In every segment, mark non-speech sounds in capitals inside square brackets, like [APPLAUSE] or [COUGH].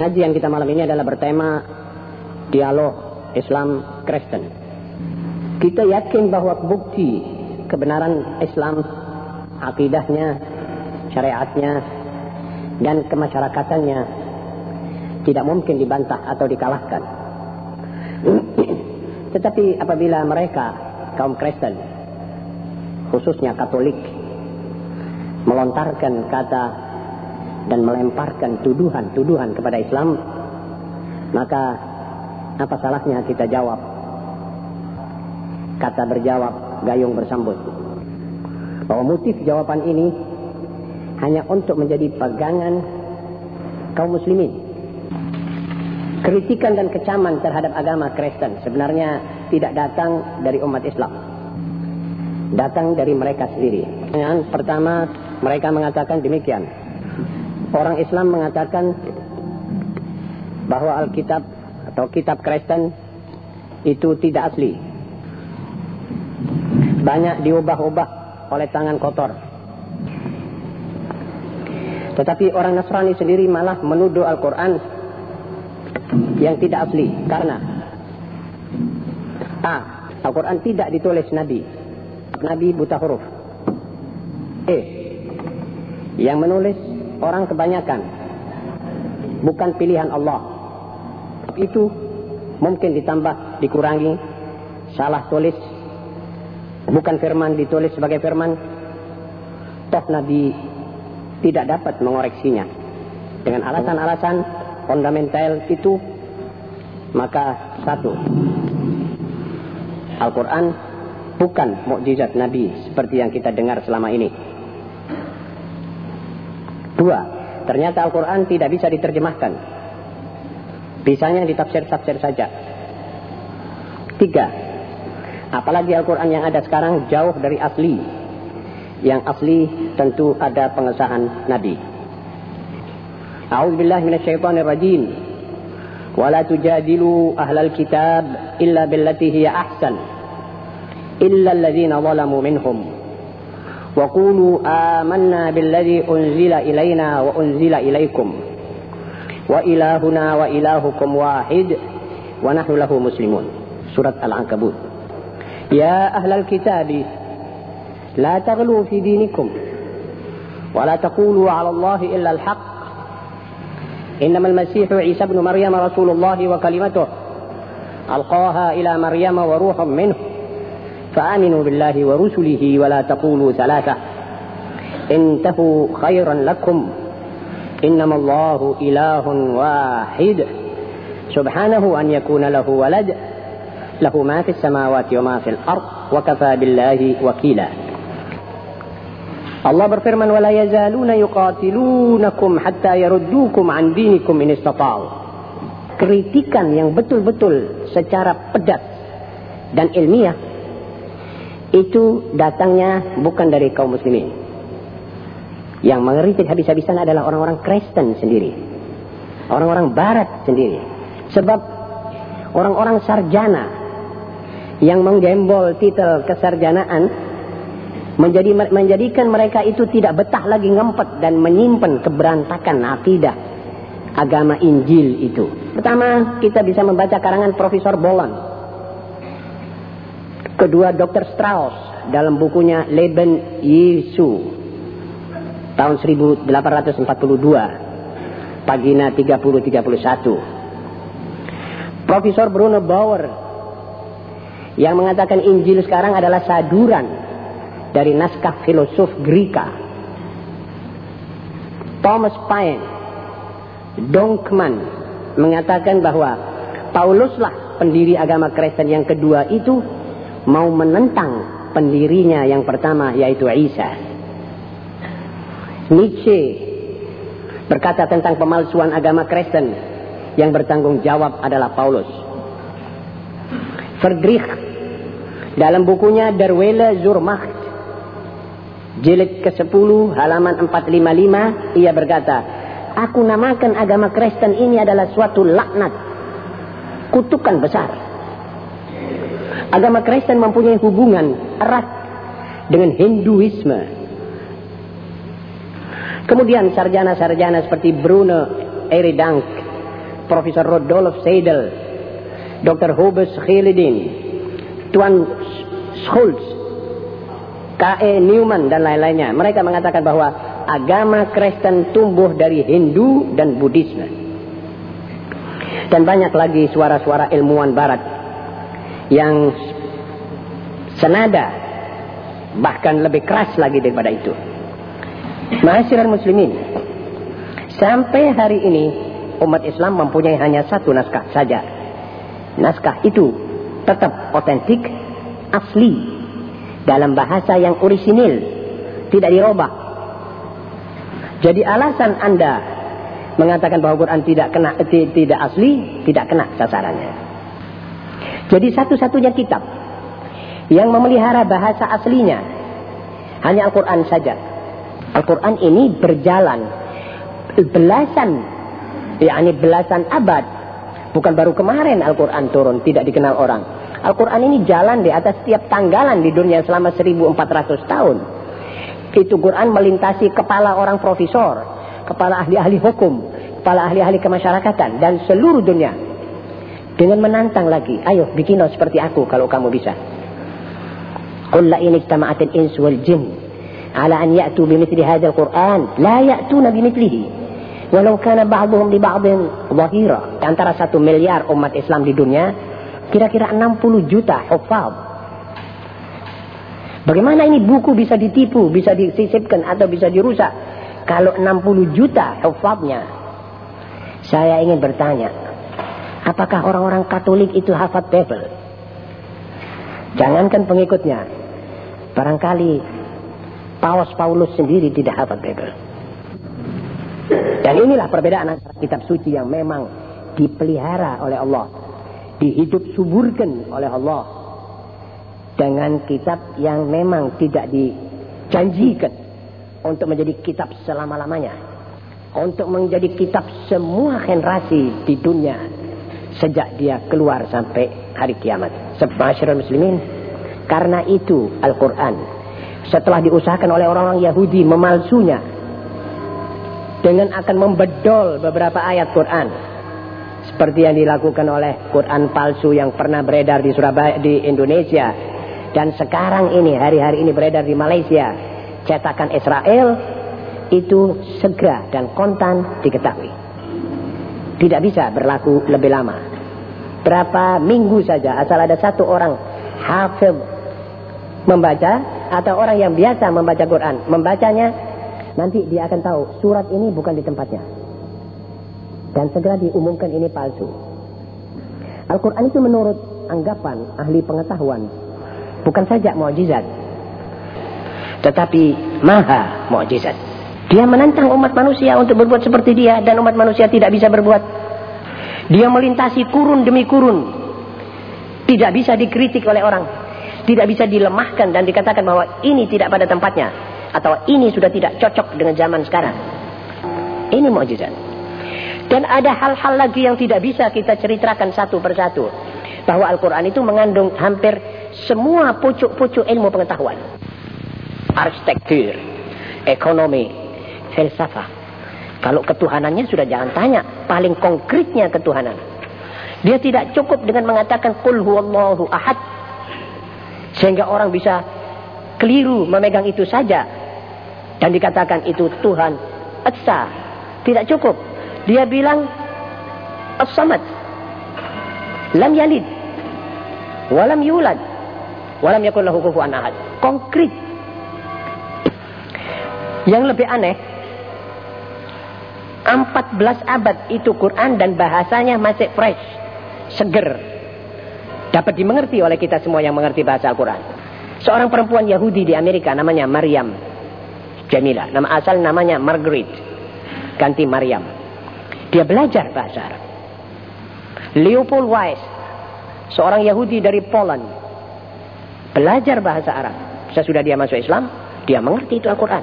Kajian kita malam ini adalah bertema dialog Islam Kristen. Kita yakin bahwa bukti kebenaran Islam, akidahnya, syariatnya, dan kemasyarakatannya tidak mungkin dibantah atau dikalahkan. [CLEARS THROAT] Tetapi apabila mereka, kaum Kristen, khususnya Katolik, melontarkan kata dan melemparkan tuduhan-tuduhan kepada Islam, maka apa salahnya kita jawab? Kata berjawab, gayung bersambut. Bahwa motif jawaban ini hanya untuk menjadi pegangan kaum muslimin. Kritikan dan kecaman terhadap agama Kristen sebenarnya tidak datang dari umat Islam. Datang dari mereka sendiri. Yang pertama, mereka mengatakan demikian orang Islam mengatakan bahwa Alkitab atau kitab Kristen itu tidak asli. Banyak diubah-ubah oleh tangan kotor. Tetapi orang Nasrani sendiri malah menuduh Al-Quran yang tidak asli. Karena A. Al-Quran tidak ditulis Nabi. Nabi buta huruf. E. Yang menulis orang kebanyakan. Bukan pilihan Allah. Itu mungkin ditambah, dikurangi, salah tulis, bukan firman ditulis sebagai firman. Toh Nabi tidak dapat mengoreksinya. Dengan alasan-alasan fundamental itu, maka satu, Al-Quran bukan mukjizat Nabi seperti yang kita dengar selama ini. Dua, ternyata Al-Quran tidak bisa diterjemahkan. Bisanya ditafsir-tafsir saja. Tiga, apalagi Al-Quran yang ada sekarang jauh dari asli. Yang asli tentu ada pengesahan Nabi. A'udzubillah minasyaitonir rajim. Wala tujadilu ahlal kitab illa billati hiya ahsan. Illa alladhina zalamu minhum. وقولوا آمنا بالذي أنزل إلينا وأنزل إليكم. وإلهنا وإلهكم واحد ونحن له مسلمون. سورة العنكبوت. يا أهل الكتاب لا تغلوا في دينكم ولا تقولوا على الله إلا الحق. إنما المسيح عيسى ابن مريم رسول الله وكلمته ألقاها إلى مريم وروح منه. فآمنوا بالله ورسله ولا تقولوا ثلاثة. انتهوا خيرا لكم. إنما الله إله واحد. سبحانه أن يكون له ولد. له ما في السماوات وما في الأرض. وكفى بالله وكيلا. الله برفرمن ولا يزالون يقاتلونكم حتى يردوكم عن دينكم إن استطاعوا. Kritikan yang betul-betul secara pedas dan ilmiah itu datangnya bukan dari kaum muslimin. Yang mengeritik habis-habisan adalah orang-orang Kristen sendiri. Orang-orang barat sendiri. Sebab orang-orang sarjana yang menggembol titel kesarjanaan menjadi menjadikan mereka itu tidak betah lagi ngempet dan menyimpan keberantakan akidah agama Injil itu. Pertama, kita bisa membaca karangan Profesor Boland Kedua Dr. Strauss dalam bukunya Leben Yesu tahun 1842 pagina 30-31 Profesor Bruno Bauer yang mengatakan Injil sekarang adalah saduran dari naskah filosof Greka Thomas Paine Donkman mengatakan bahwa Pauluslah pendiri agama Kristen yang kedua itu mau menentang pendirinya yang pertama yaitu Isa. Nietzsche berkata tentang pemalsuan agama Kristen yang bertanggung jawab adalah Paulus. Friedrich dalam bukunya Der Wille zur Macht jilid ke-10 halaman 455 ia berkata, "Aku namakan agama Kristen ini adalah suatu laknat, kutukan besar." Agama Kristen mempunyai hubungan erat dengan Hinduisme. Kemudian sarjana-sarjana seperti Bruno Eridank Profesor Rodolph Seidel, Dr. Hubes Khilidin, Tuan Schultz, K.E. Newman dan lain-lainnya. Mereka mengatakan bahwa agama Kristen tumbuh dari Hindu dan Buddhisme. Dan banyak lagi suara-suara ilmuwan barat yang senada bahkan lebih keras lagi daripada itu. Mahasiswa muslimin, sampai hari ini umat Islam mempunyai hanya satu naskah saja. Naskah itu tetap otentik, asli, dalam bahasa yang orisinil, tidak dirubah. Jadi alasan Anda mengatakan bahwa Quran tidak kena tidak asli, tidak kena sasarannya. Jadi satu-satunya kitab yang memelihara bahasa aslinya hanya Al-Quran saja. Al-Quran ini berjalan belasan, yakni belasan abad. Bukan baru kemarin Al-Quran turun, tidak dikenal orang. Al-Quran ini jalan di atas setiap tanggalan di dunia selama 1400 tahun. Itu Quran melintasi kepala orang profesor, kepala ahli-ahli hukum, kepala ahli-ahli kemasyarakatan, dan seluruh dunia. Dengan menantang lagi. Ayo bikin seperti aku kalau kamu bisa. Qul ini in ijtama'atil insu wal jin ala an ya'tu bimithli hadzal Qur'an la ya'tuna bimithlihi. Walau kana ba'dhum li ba'dhin zahira. Antara satu miliar umat Islam di dunia, kira-kira 60 juta hafal. Bagaimana ini buku bisa ditipu, bisa disisipkan atau bisa dirusak? Kalau 60 juta hafalnya, saya ingin bertanya, apakah orang-orang Katolik itu hafal Bible jangankan pengikutnya Barangkali Paus Paulus sendiri tidak hafal Bible. Dan inilah perbedaan antara kitab suci yang memang dipelihara oleh Allah. Dihidup suburkan oleh Allah. Dengan kitab yang memang tidak dijanjikan untuk menjadi kitab selama-lamanya. Untuk menjadi kitab semua generasi di dunia. Sejak dia keluar sampai hari kiamat. Sebab muslimin karena itu Al-Quran setelah diusahakan oleh orang-orang Yahudi memalsunya dengan akan membedol beberapa ayat Quran seperti yang dilakukan oleh Quran palsu yang pernah beredar di Surabaya di Indonesia dan sekarang ini hari-hari ini beredar di Malaysia cetakan Israel itu segera dan kontan diketahui tidak bisa berlaku lebih lama. Berapa minggu saja asal ada satu orang hafid membaca atau orang yang biasa membaca Quran membacanya nanti dia akan tahu surat ini bukan di tempatnya. Dan segera diumumkan ini palsu. Al-Quran itu menurut anggapan ahli pengetahuan bukan saja mukjizat tetapi maha mukjizat dia menantang umat manusia untuk berbuat seperti dia dan umat manusia tidak bisa berbuat dia melintasi kurun demi kurun tidak bisa dikritik oleh orang tidak bisa dilemahkan dan dikatakan bahwa ini tidak pada tempatnya atau ini sudah tidak cocok dengan zaman sekarang. Ini mukjizat. Dan ada hal-hal lagi yang tidak bisa kita ceritakan satu persatu. Bahwa Al-Quran itu mengandung hampir semua pucuk-pucuk ilmu pengetahuan. Arsitektur, ekonomi, filsafah. Kalau ketuhanannya sudah jangan tanya. Paling konkretnya ketuhanan. Dia tidak cukup dengan mengatakan Qul huwallahu ahad. Sehingga orang bisa keliru memegang itu saja. Dan dikatakan itu Tuhan Esa. Tidak cukup. Dia bilang As-Samad. Lam yalid. Walam yulad. Walam yakun lahu kufuan ahad. Konkret. Yang lebih aneh. 14 abad itu Quran dan bahasanya masih fresh. Seger dapat dimengerti oleh kita semua yang mengerti bahasa Al-Quran. Seorang perempuan Yahudi di Amerika namanya Maryam Jamila. Nama asal namanya Margaret. Ganti Maryam. Dia belajar bahasa Arab. Leopold Weiss. Seorang Yahudi dari Poland. Belajar bahasa Arab. Sesudah dia masuk Islam, dia mengerti itu Al-Quran.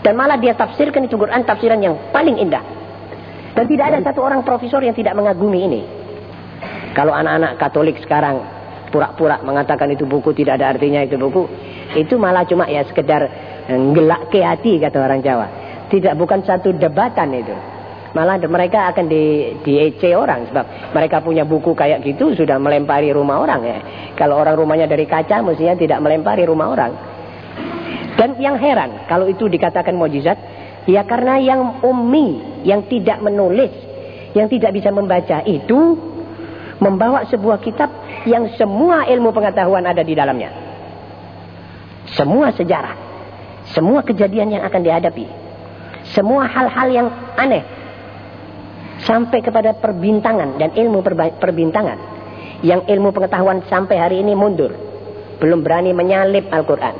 Dan malah dia tafsirkan itu Quran tafsiran yang paling indah. Dan tidak ada satu orang profesor yang tidak mengagumi ini. Kalau anak-anak Katolik sekarang pura-pura mengatakan itu buku tidak ada artinya itu buku, itu malah cuma ya sekedar ngelak ke hati kata orang Jawa. Tidak bukan satu debatan itu. malah mereka akan di di EC orang sebab mereka punya buku kayak gitu sudah melempari rumah orang ya. Kalau orang rumahnya dari kaca mestinya tidak melempari rumah orang. Dan yang heran kalau itu dikatakan mujizat ya karena yang ummi, yang tidak menulis, yang tidak bisa membaca itu membawa sebuah kitab yang semua ilmu pengetahuan ada di dalamnya. Semua sejarah, semua kejadian yang akan dihadapi, semua hal-hal yang aneh sampai kepada perbintangan dan ilmu perbintangan yang ilmu pengetahuan sampai hari ini mundur belum berani menyalip Al-Quran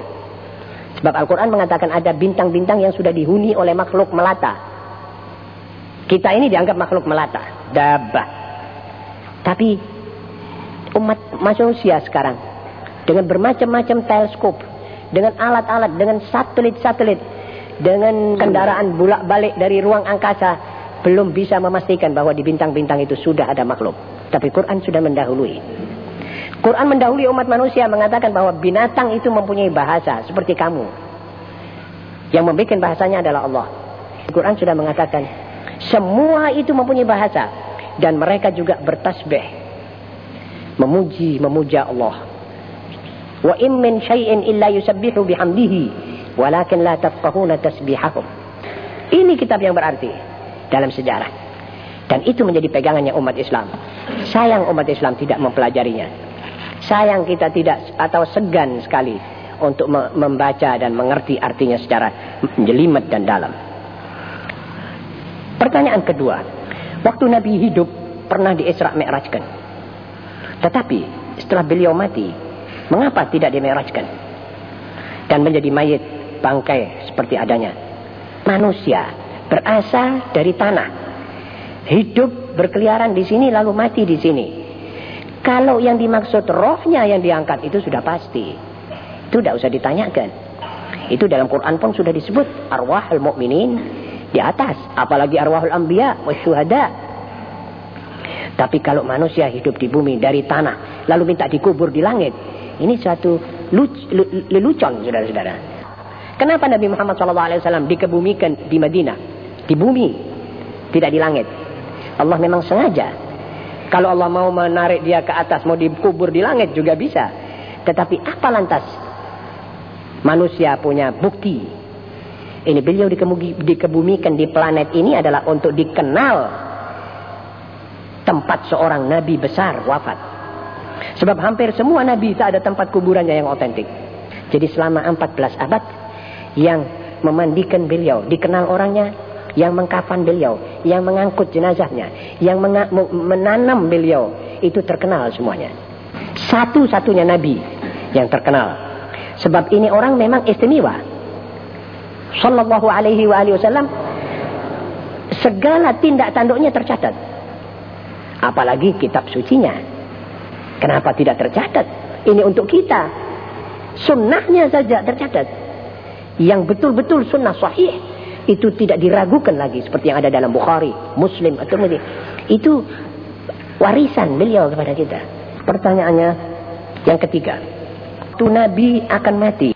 sebab Al-Quran mengatakan ada bintang-bintang yang sudah dihuni oleh makhluk melata kita ini dianggap makhluk melata dabah tapi umat manusia sekarang dengan bermacam-macam teleskop dengan alat-alat dengan satelit-satelit dengan kendaraan bulak-balik dari ruang angkasa belum bisa memastikan bahwa di bintang-bintang itu sudah ada makhluk. Tapi Quran sudah mendahului. Quran mendahului umat manusia mengatakan bahwa binatang itu mempunyai bahasa seperti kamu. Yang membuat bahasanya adalah Allah. Quran sudah mengatakan semua itu mempunyai bahasa dan mereka juga bertasbih memuji memuja Allah. Wa in min syai'in illa yusabbihu bihamdihi walakin la tafqahuna tasbihahum. Ini kitab yang berarti dalam sejarah. Dan itu menjadi pegangannya umat Islam. Sayang umat Islam tidak mempelajarinya. Sayang kita tidak atau segan sekali untuk membaca dan mengerti artinya secara jelimet dan dalam. Pertanyaan kedua, waktu Nabi hidup pernah di Isra Mi'rajkan. Tetapi setelah beliau mati, mengapa tidak di Mi'rajkan? Dan menjadi mayit bangkai seperti adanya. Manusia berasal dari tanah. Hidup berkeliaran di sini lalu mati di sini. Kalau yang dimaksud rohnya yang diangkat itu sudah pasti. Itu tidak usah ditanyakan. Itu dalam Quran pun sudah disebut arwahul mukminin di atas, apalagi arwahul anbiya wasyuhada. Tapi kalau manusia hidup di bumi dari tanah lalu minta dikubur di langit, ini suatu lelucon saudara-saudara. Kenapa Nabi Muhammad SAW dikebumikan di Madinah? Di bumi, tidak di langit. Allah memang sengaja. Kalau Allah mau menarik dia ke atas, mau dikubur di langit juga bisa. Tetapi apa lantas? Manusia punya bukti. Ini beliau dikebumikan di planet ini adalah untuk dikenal tempat seorang nabi besar wafat. Sebab hampir semua nabi tak ada tempat kuburannya yang otentik. Jadi selama 14 abad yang memandikan beliau, dikenal orangnya, yang mengkafan beliau, yang mengangkut jenazahnya, yang menanam beliau, itu terkenal semuanya. Satu-satunya nabi yang terkenal. Sebab ini orang memang istimewa. Sallallahu alaihi wasallam segala tindak tanduknya tercatat. Apalagi kitab sucinya. Kenapa tidak tercatat? Ini untuk kita. Sunnahnya saja tercatat. Yang betul-betul sunnah sahih itu tidak diragukan lagi seperti yang ada dalam Bukhari, Muslim atau Tirmidzi. Itu warisan beliau kepada kita. Pertanyaannya yang ketiga, tu Nabi akan mati